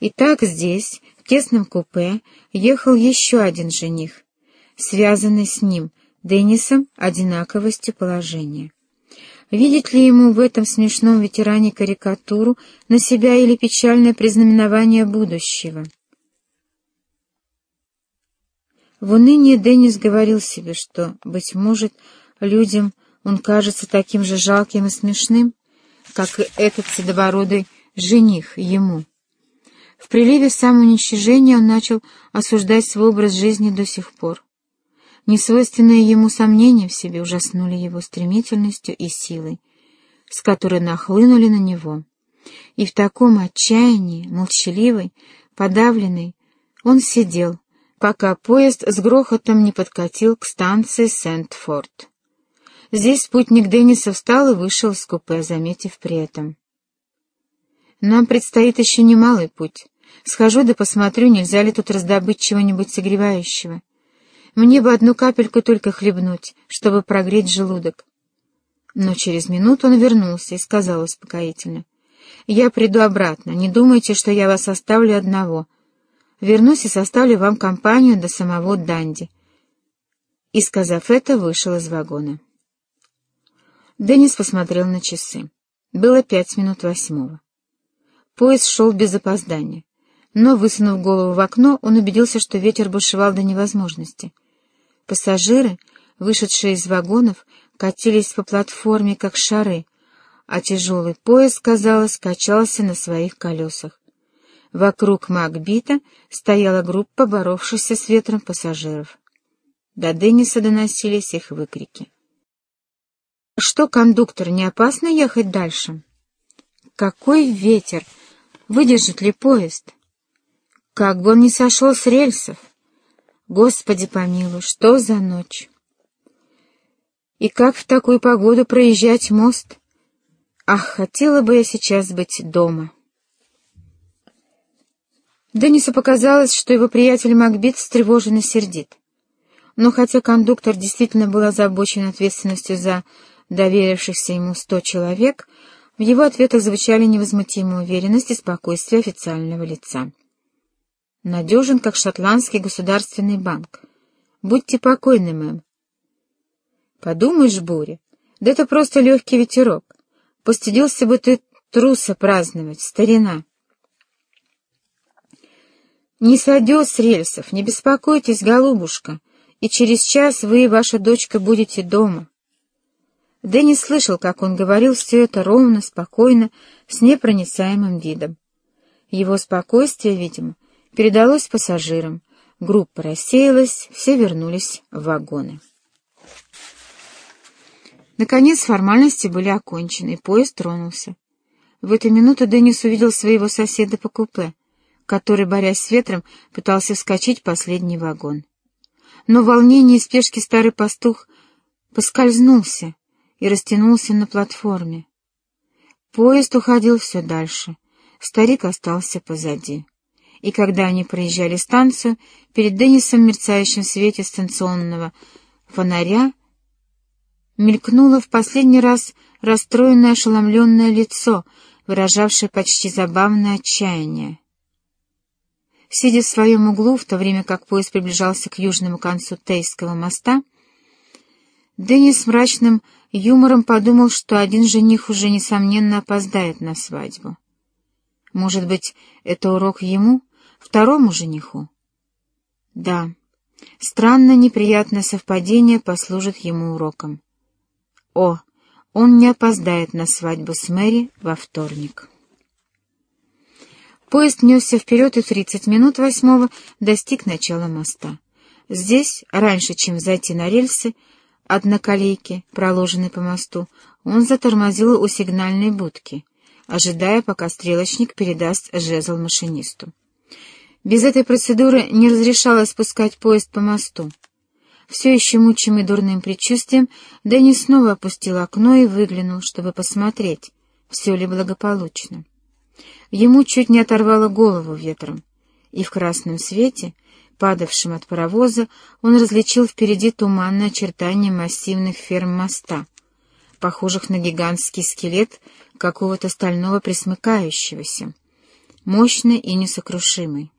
И так здесь, в тесном купе, ехал еще один жених, связанный с ним, Деннисом, одинаковостью положения. Видеть ли ему в этом смешном ветеране карикатуру на себя или печальное признаменование будущего? В унынии Деннис говорил себе, что, быть может, людям он кажется таким же жалким и смешным, как и этот седобородый жених ему. В приливе самоуничижения он начал осуждать свой образ жизни до сих пор. Несвойственные ему сомнения в себе ужаснули его стремительностью и силой, с которой нахлынули на него. И в таком отчаянии, молчаливый, подавленный, он сидел, пока поезд с грохотом не подкатил к станции Сент-Форд. Здесь спутник Денниса встал и вышел из купе, заметив при этом. «Нам предстоит еще немалый путь. Схожу да посмотрю, нельзя ли тут раздобыть чего-нибудь согревающего. Мне бы одну капельку только хлебнуть, чтобы прогреть желудок. Но через минуту он вернулся и сказал успокоительно. «Я приду обратно. Не думайте, что я вас оставлю одного. Вернусь и составлю вам компанию до самого Данди». И, сказав это, вышел из вагона. Деннис посмотрел на часы. Было пять минут восьмого. Поезд шел без опоздания, но, высунув голову в окно, он убедился, что ветер бушевал до невозможности — Пассажиры, вышедшие из вагонов, катились по платформе, как шары, а тяжелый поезд, казалось, качался на своих колесах. Вокруг Макбита стояла группа боровшихся с ветром пассажиров. До Денниса доносились их выкрики. «Что, кондуктор, не опасно ехать дальше?» «Какой ветер! Выдержит ли поезд?» «Как бы он не сошел с рельсов!» Господи помилуй, что за ночь! И как в такую погоду проезжать мост? Ах, хотела бы я сейчас быть дома. Деннису показалось, что его приятель Макбит встревожен и сердит. Но хотя кондуктор действительно был озабочен ответственностью за доверившихся ему сто человек, в его ответах звучали невозмутимая уверенность и спокойствие официального лица надежен, как шотландский государственный банк. Будьте покойны, мэм. Подумаешь, Буря, да это просто легкий ветерок. Постыдился бы ты труса праздновать, старина. Не сойдет с рельсов, не беспокойтесь, голубушка, и через час вы и ваша дочка будете дома. Дэнни слышал, как он говорил все это ровно, спокойно, с непроницаемым видом. Его спокойствие, видимо, передалось пассажирам. Группа рассеялась, все вернулись в вагоны. Наконец формальности были окончены, и поезд тронулся. В эту минуту Деннис увидел своего соседа по купе, который, борясь с ветром, пытался вскочить в последний вагон. Но в волнении и спешке старый пастух поскользнулся и растянулся на платформе. Поезд уходил все дальше, старик остался позади и когда они проезжали станцию, перед Деннисом в мерцающем свете станционного фонаря мелькнуло в последний раз расстроенное ошеломленное лицо, выражавшее почти забавное отчаяние. Сидя в своем углу, в то время как поезд приближался к южному концу Тейского моста, Деннис с мрачным юмором подумал, что один жених уже, несомненно, опоздает на свадьбу. Может быть, это урок ему, второму жениху? Да, странно неприятное совпадение послужит ему уроком. О, он не опоздает на свадьбу с Мэри во вторник. Поезд несся вперед и тридцать минут восьмого достиг начала моста. Здесь, раньше, чем зайти на рельсы, одноколейки, проложенной по мосту, он затормозил у сигнальной будки, ожидая, пока стрелочник передаст жезл машинисту. Без этой процедуры не разрешалось спускать поезд по мосту. Все еще мучимый дурным предчувствием, Дэнни снова опустил окно и выглянул, чтобы посмотреть, все ли благополучно. Ему чуть не оторвало голову ветром, и в красном свете, падавшем от паровоза, он различил впереди туманное очертание массивных ферм моста, похожих на гигантский скелет какого-то стального присмыкающегося. мощной и несокрушимой.